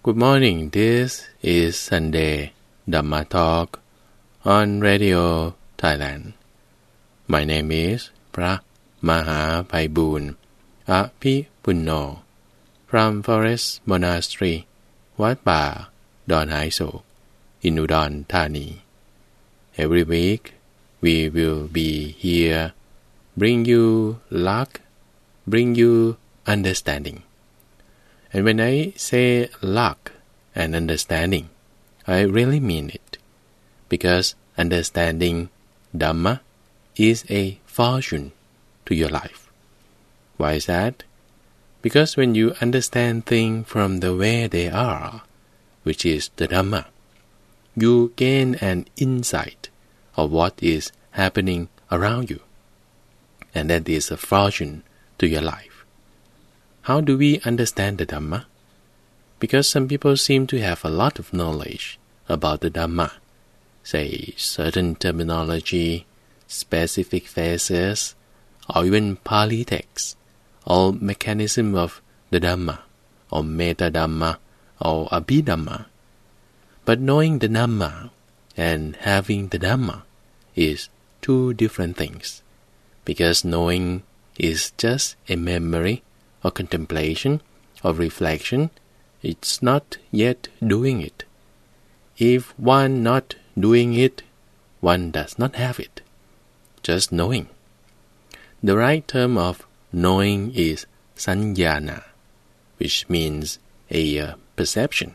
Good morning. This is Sunday Dhamma Talk on Radio Thailand. My name is พระมหาไพบูลอภิปุณโญ from Forest Monastery วัดป่าดอนหายโศกอินุดอนธานี Every week we will be here. Bring you luck bring you understanding. And when I say luck and understanding, I really mean it, because understanding Dhamma is a fortune to your life. Why is that? Because when you understand things from the way they are, which is the Dhamma, you gain an insight of what is happening around you. And that is a fortune to your life. How do we understand the Dhamma? Because some people seem to have a lot of knowledge about the Dhamma, say certain terminology, specific phases, or even Pali texts, or mechanism of the Dhamma, or Metta Dhamma, or Abhidhamma. But knowing the Dhamma and having the Dhamma is two different things, because knowing is just a memory or contemplation or reflection, it's not yet doing it. If one not doing it, one does not have it. Just knowing. The right term of knowing is sanyana, which means a uh, perception.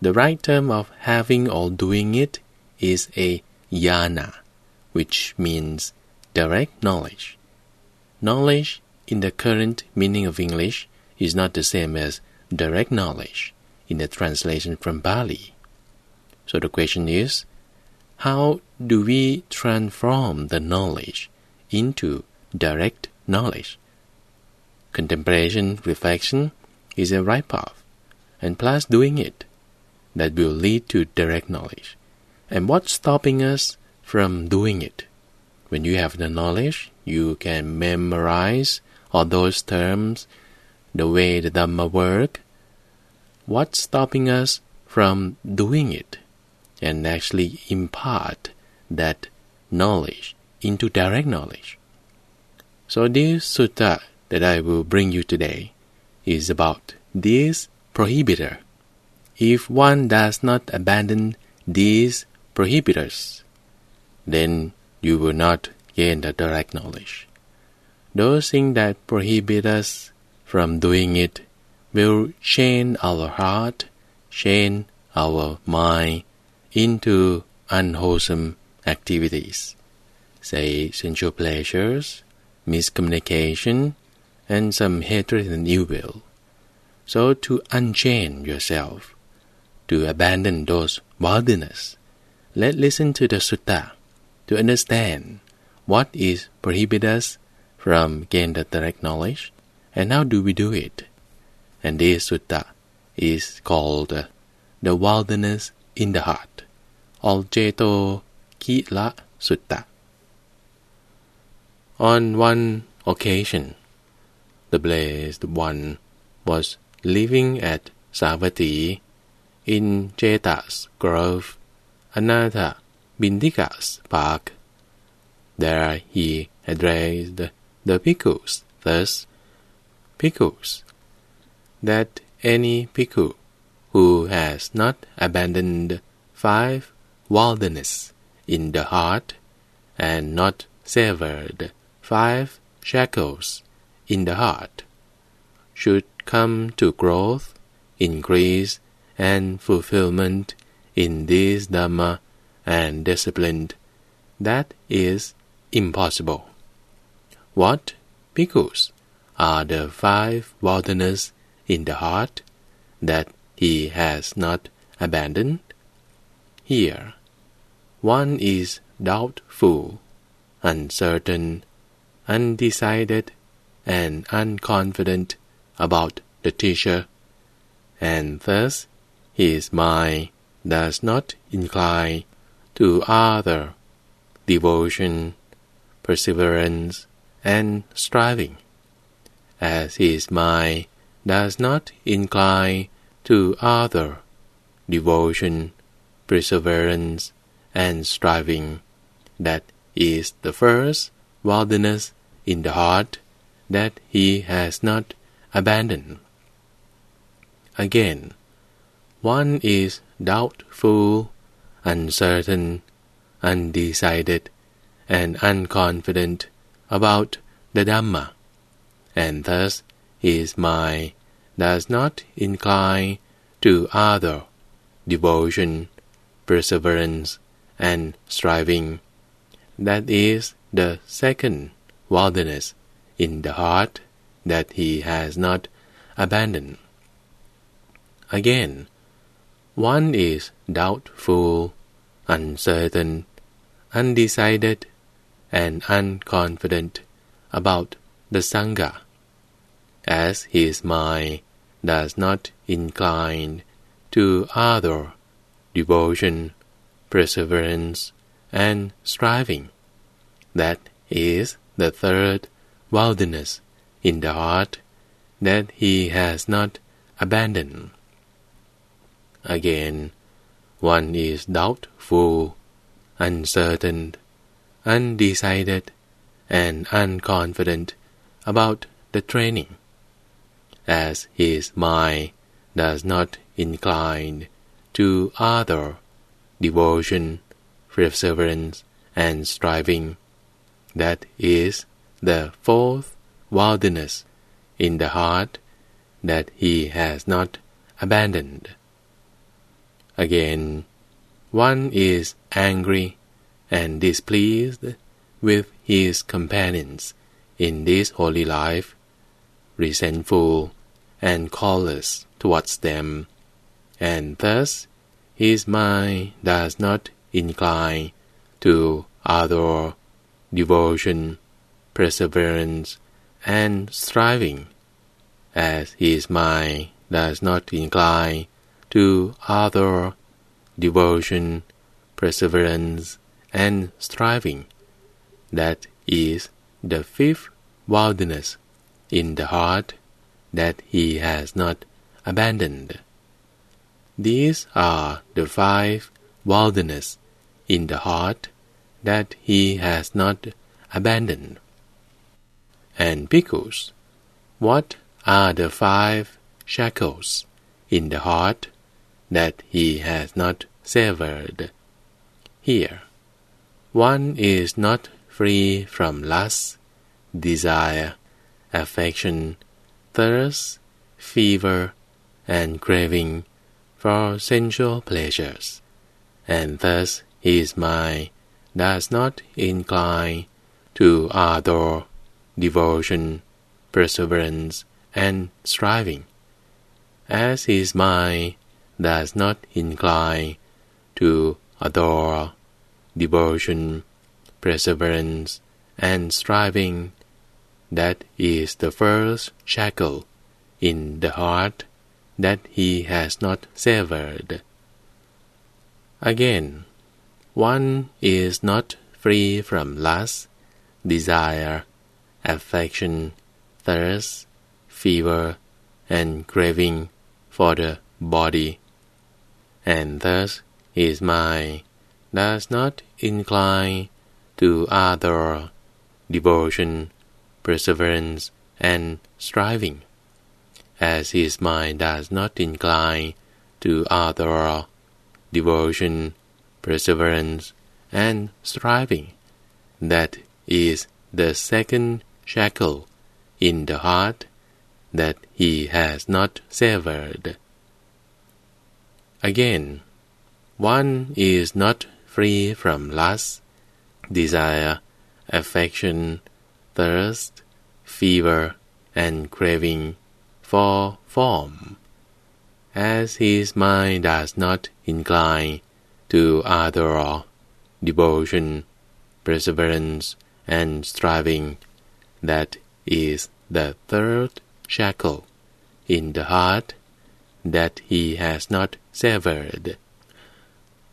The right term of having or doing it is a yana, which means direct knowledge. Knowledge in the current meaning of English is not the same as direct knowledge in the translation from Bali. So the question is, how do we transform the knowledge into direct knowledge? Contemplation, reflection is a right path, and plus doing it, that will lead to direct knowledge. And what's stopping us from doing it? When you have the knowledge, you can memorize all those terms, the way the Dhamma work. What's stopping us from doing it and actually impart that knowledge into direct knowledge? So this sutta that I will bring you today is about this prohibitor. If one does not abandon these prohibitors, then you will not gain the direct knowledge. Those things that prohibit us from doing it will chain our heart, chain our mind into unwholesome activities, say sensual pleasures, miscommunication, and some hatred and ill will. So to unchain yourself, to abandon those wilderness, let's listen to the sutta to understand what is prohibit us from gain the direct knowledge and how do we do it. And this sutta is called uh, the wilderness in the heart, Aljeto Kila Sutta. On one occasion, the blessed one was living at Savatthi in Jeta's grove, Anatha Bindika's park. There he addressed the bhikkhus thus, Bhikkhus, that any bhikkhu who has not abandoned five wilderness in the heart and not severed five shackles in the heart should come to growth, increase, and fulfillment in this Dhamma and discipline. That is impossible. What, bhikkhus, are the five wilderness in the heart that he has not abandoned? Here, one is doubtful, uncertain, undecided, and unconfident about the teacher, and thus his mind does not incline to other devotion, perseverance, and striving, as his mind does not incline to other devotion, perseverance, and striving. That is the first wilderness in the heart that he has not abandoned. Again, one is doubtful, uncertain, undecided, and unconfident about the Dhamma, and thus his mind does not incline to other devotion, perseverance, and striving. That is the second wilderness in the heart that he has not abandoned. Again, one is doubtful, uncertain, undecided, and unconfident about the Sangha, as his mind does not incline to other devotion, perseverance, and striving. That is the third wilderness in the heart that he has not abandoned. Again, one is doubtful, uncertain, undecided, and unconfident about the training, as his mind does not incline to other devotion, perseverance, and striving. That is the fourth wilderness in the heart that he has not abandoned. Again, one is angry and displeased with his companions in this holy life, resentful and callous towards them, and thus his mind does not incline to other devotion, perseverance, and striving, as his mind does not incline to other devotion, perseverance, and striving. That is the fifth wilderness in the heart that he has not abandoned. These are the five wilderness in the heart that he has not abandoned. And bhikkhus, what are the five shackles in the heart that he has not severed? Here, one is not free from lust, desire, affection, thirst, fever, and craving for sensual pleasures, and thus his mind does not incline to other devotion, perseverance, and striving, as his mind does not incline to adore, devotion, perseverance, and striving. That is the first shackle in the heart that he has not severed. Again, one is not free from lust, desire, affection, thirst, fever, and craving for the body, and thus his mind does not incline to other devotion, perseverance, and striving as his mind does not incline to other devotion, perseverance, and striving. That is the second shackle in the heart that he has not severed. Again, one is not free from lust, desire, affection, thirst, fever, and craving for form, as his mind does not incline to other devotion, perseverance, and striving. That is the third shackle in the heart that he has not severed.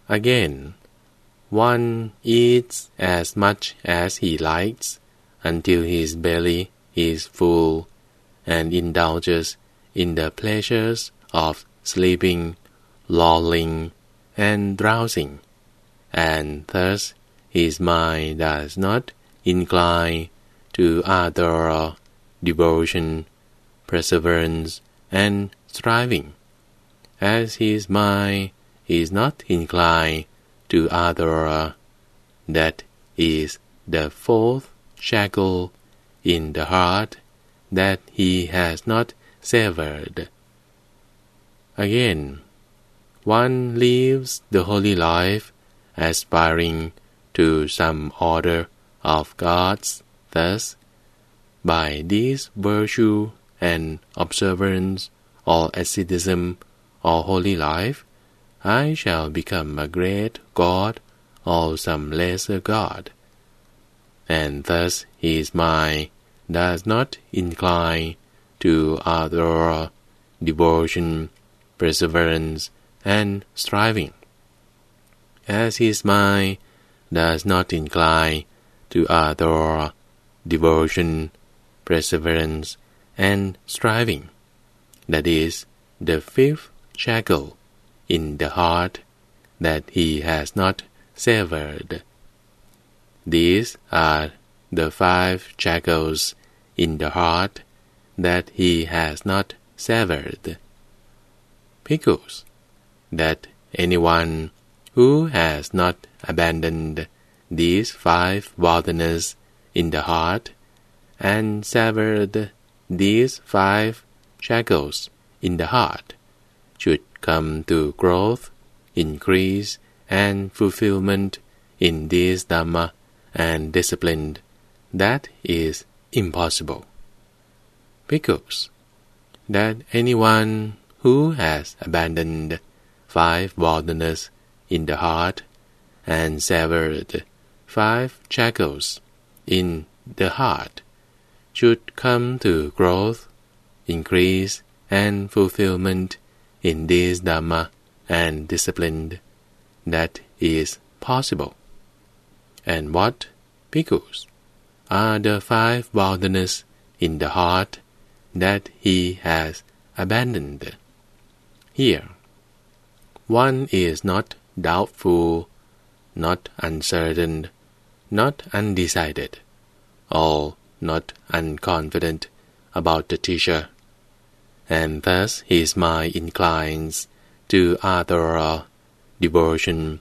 Again, one eats as much as he likes until his belly is full and indulges in the pleasures of sleeping, lolling, and drowsing, and thus his mind does not incline to other devotion, perseverance, and striving, as his mind is not inclined to other. Uh, that is the fourth shackle in the heart that he has not severed. Again, one lives the holy life aspiring to some order of gods thus by this virtue and observance or asceticism or holy life I shall become a great god or some lesser god and thus his mind does not incline to other devotion, perseverance, and striving. As his mind does not incline to other devotion, perseverance, and striving, that is the fifth shackle in the heart that he has not severed. These are the five shackles in the heart that he has not severed. Bhikkhus, that anyone who has not abandoned these five wilderness in the heart and severed these five shackles in the heart should come to growth, increase, and fulfillment in this Dhamma and disciplined, that is impossible. Because that anyone who has abandoned five wilderness in the heart and severed five shackles in the heart should come to growth, increase, and fulfillment in this Dhamma and disciplined, that is possible and what, bhikkhus, are the five wilderness in the heart that he has abandoned? Here, one is not doubtful, not uncertain, not undecided, or not unconfident about the teacher, and thus his mind inclines to other devotion,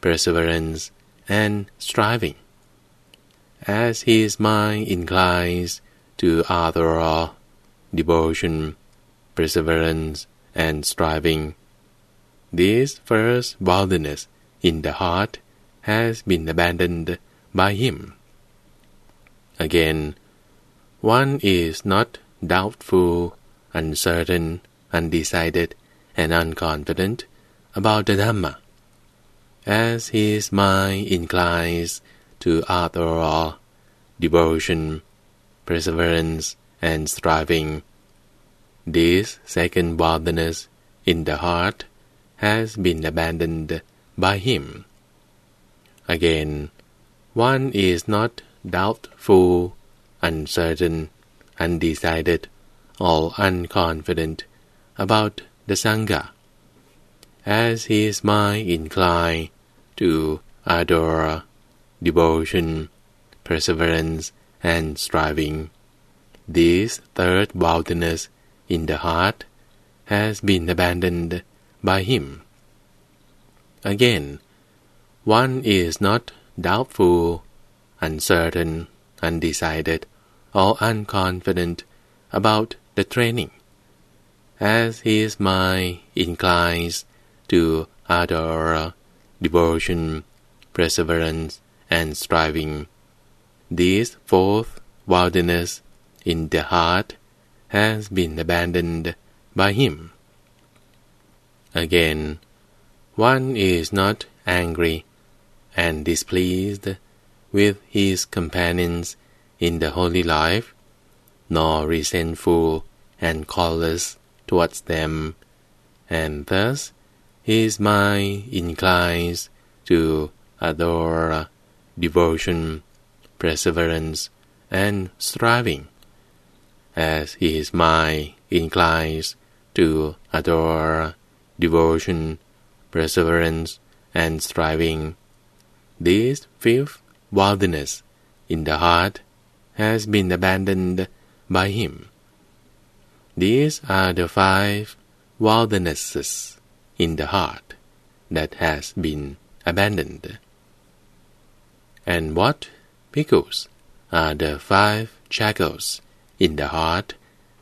perseverance, and striving. As his mind inclines to other devotion, perseverance, and striving, this first wilderness in the heart has been abandoned by him. Again, one is not doubtful, uncertain, undecided, and unconfident about the Dhamma as his mind inclines to other devotion, perseverance, and striving. This second wilderness in the heart has been abandoned by him. Again, one is not doubtful, uncertain, undecided, or unconfident about the Sangha as his mind incline to adore, devotion, perseverance, and striving. This third wilderness in the heart has been abandoned by him. Again, one is not doubtful, uncertain, undecided, or unconfident about the training, as his mind inclines to adore, devotion, perseverance, and striving. This fourth wilderness in the heart has been abandoned by him. Again, one is not angry and displeased with his companions in the holy life, nor resentful and callous towards them, and thus his mind inclines to adore, devotion, perseverance, and striving, as his mind inclines to adore, devotion, perseverance, and striving. This fifth wilderness in the heart has been abandoned by him. These are the five wildernesses in the heart that has been abandoned. And what, bhikkhus, are the five shackles in the heart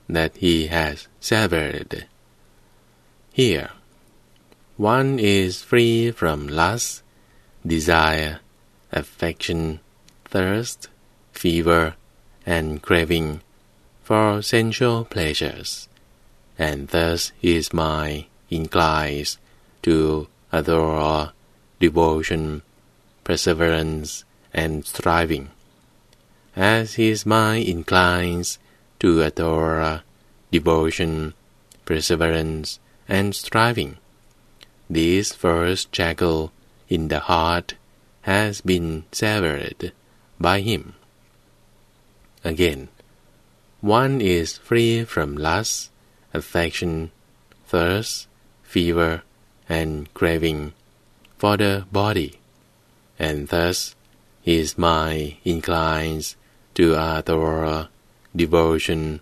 that he has severed? Here, one is free from lust, desire, affection, thirst, fever, and craving for sensual pleasures, and thus his mind inclines to adore, devotion, perseverance, and striving. As his mind inclines to adore, devotion, perseverance, and striving, this first shackle in the heart has been severed by him. Again, one is free from lust, affection, thirst, fever, and craving for the body, and thus his mind inclines to adore, devotion,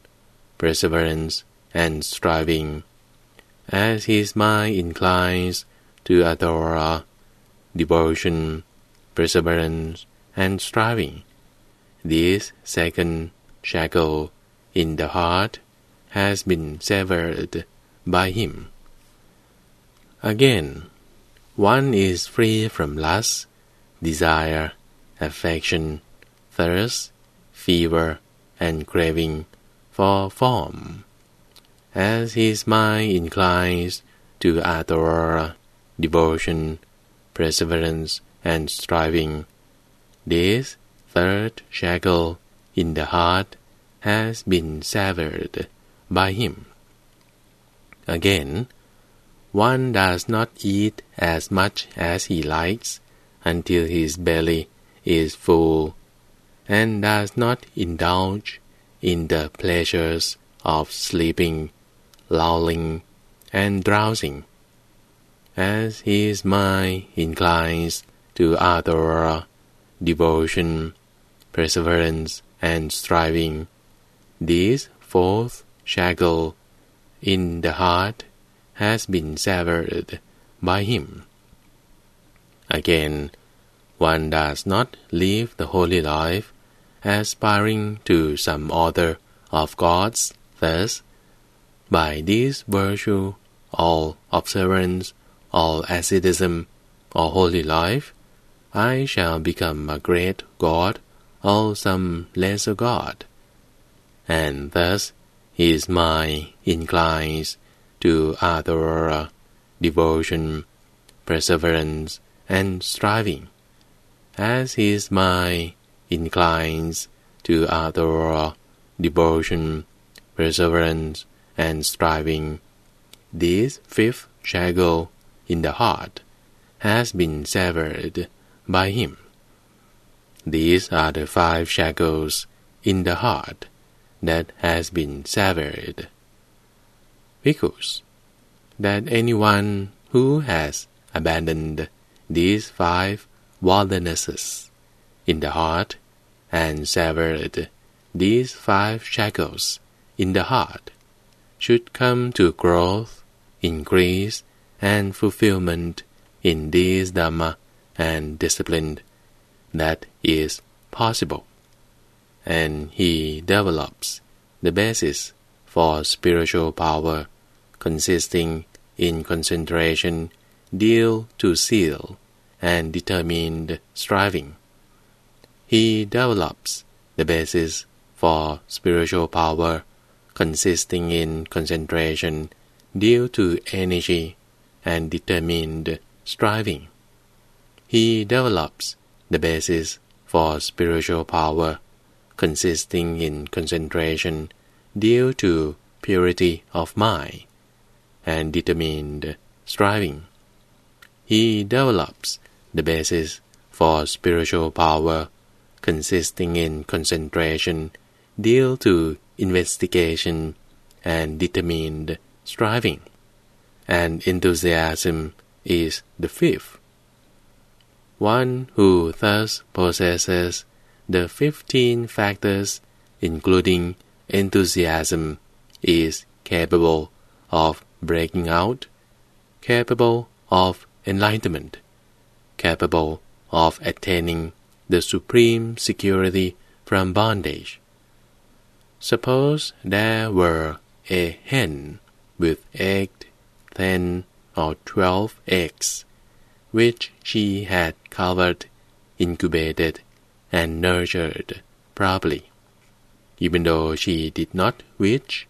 perseverance, and striving, as his mind inclines to adore, devotion, perseverance, and striving. This second shackle in the heart has been severed by him. Again, one is free from lust, desire, affection, thirst, fever, and craving for form. As his mind inclines to adore, devotion, perseverance, and striving, this third shackle in the heart has been severed by him. Again, one does not eat as much as he likes until his belly is full, and does not indulge in the pleasures of sleeping, lolling, and drowsing. As his mind inclines to adore, devotion, perseverance, and striving, this fourth shackle in the heart has been severed by him. Again, one does not live the holy life aspiring to some order of gods thus by this virtue all observance all asceticism or holy life I shall become a great god or some lesser god and thus his mind inclines to adore, devotion, perseverance, and striving. As his mind inclines to adore, devotion, perseverance, and striving, this fifth shackle in the heart has been severed by him. These are the five shackles in the heart that has been severed. Because that anyone who has abandoned these five wildernesses in the heart and severed these five shackles in the heart should come to growth, increase, and fulfillment in these Dhamma and discipline that is possible and he develops the basis for spiritual power consisting in concentration deal to zeal and determined striving. He develops the basis for spiritual power consisting in concentration due to energy and determined striving. He develops the basis for spiritual power consisting in concentration due to purity of mind and determined striving. He develops the basis for spiritual power consisting in concentration due to investigation and determined striving. and enthusiasm is the fifth. One who thus possesses the fifteen factors, including enthusiasm, is capable of breaking out, capable of enlightenment, capable of attaining the supreme security from bondage. Suppose there were a hen with eight, ten, or twelve eggs, which she had covered, incubated, and nurtured properly, even though she did not wish,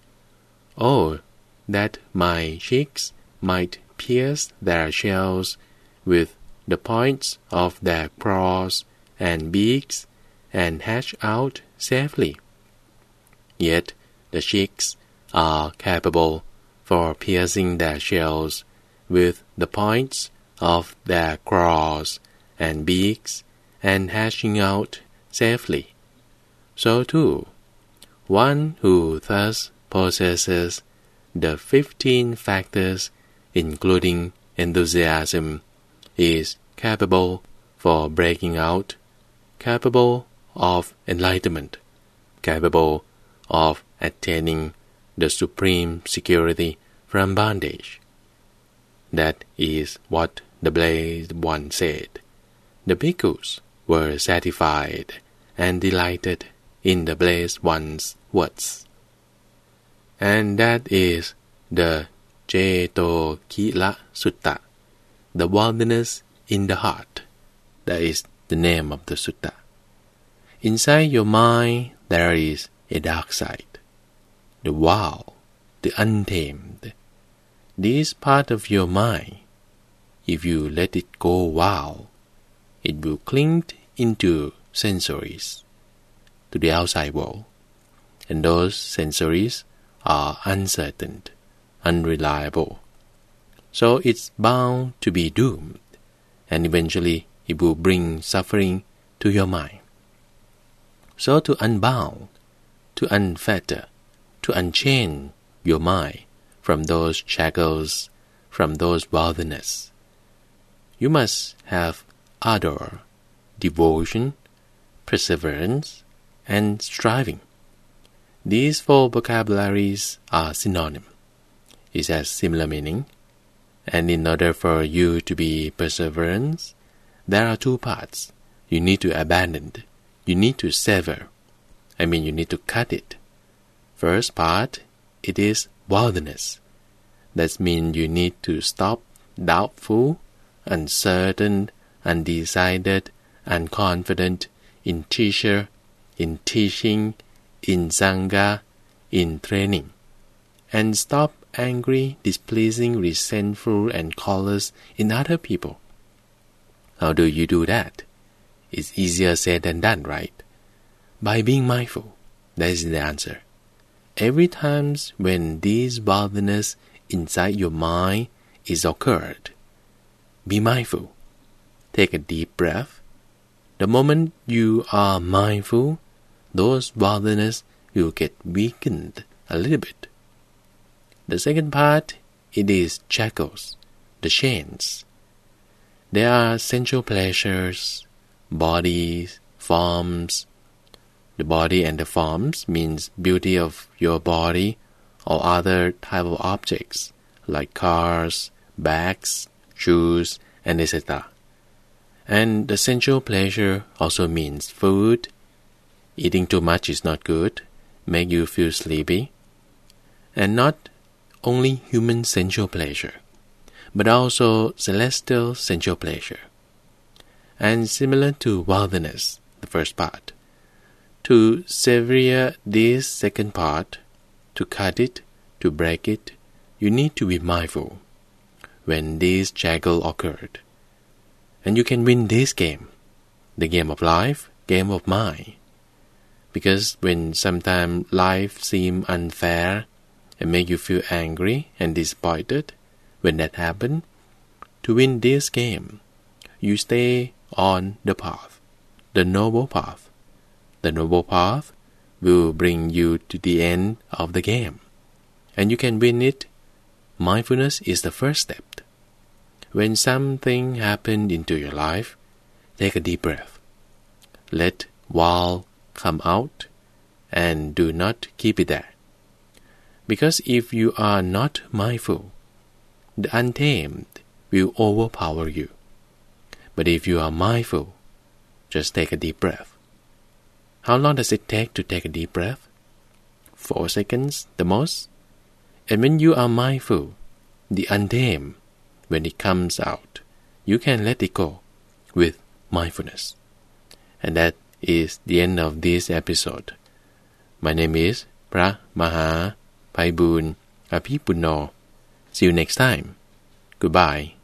oh, that my chicks might pierce their shells with the points of their claws and beaks and hatch out safely. Yet the chicks are capable for piercing their shells with the points of their claws and beaks and hatching out safely. So too, one who thus possesses the fifteen factors, including enthusiasm, is capable for breaking out, capable of enlightenment, capable of attaining the supreme security from bondage. That is what the blessed one said. The bhikkhus were satisfied and delighted in the blessed one's words. And that is the Cetokhila Sutta, the wilderness in the heart. That is the name of the sutta. Inside your mind there is a dark side, the wild, the untamed. This part of your mind, if you let it go wild, it will cling into sensories, to the outside world, and those sensories are uncertain, unreliable. So it's bound to be doomed, and eventually it will bring suffering to your mind. So to unbound, to unfetter, to unchain your mind from those shackles, from those wilderness, you must have ardor, devotion, perseverance, and striving. These four vocabularies are synonym. It has similar meaning, and in order for you to be perseverance, there are two parts. You need to abandon. You need to sever. I mean, you need to cut it. First part, it is wilderness. That means you need to stop doubtful, uncertain, undecided, unconfident in teacher, in teaching, in Sangha, in training, and stop angry, displeasing, resentful, and callous in other people. How do you do that? It's easier said than done, right? By being mindful. That is the answer. Every time when this botherness inside your mind is occurred, be mindful. Take a deep breath. The moment you are mindful, those botherness will get weakened a little bit. The second part, it is shackles, the chains. There are sensual pleasures, bodies, forms. The body and the forms means beauty of your body or other type of objects like cars, bags, shoes, and etc. And the sensual pleasure also means food, Eating too much is not good, make you feel sleepy, and not only human sensual pleasure, but also celestial sensual pleasure. And similar to wilderness, the first part, to sever this second part, to cut it, to break it, you need to be mindful when this jaggle occurred. And you can win this game, the game of life, game of mind because when sometimes life seem unfair and make you feel angry and disappointed when that happen to win this game you stay on the path the noble path. The noble path will bring you to the end of the game. And you can win it. Mindfulness is the first step. When something happened into your life, take a deep breath. Let wall come out and do not keep it there. Because if you are not mindful, the untamed will overpower you. But if you are mindful, just take a deep breath. How long does it take to take a deep breath? Four seconds, the most. And when you are mindful, the untamed, when it comes out, you can let it go with mindfulness. And that is the end of this episode. My name is Pra Maha Paibun Apipuno. See you next time. Goodbye.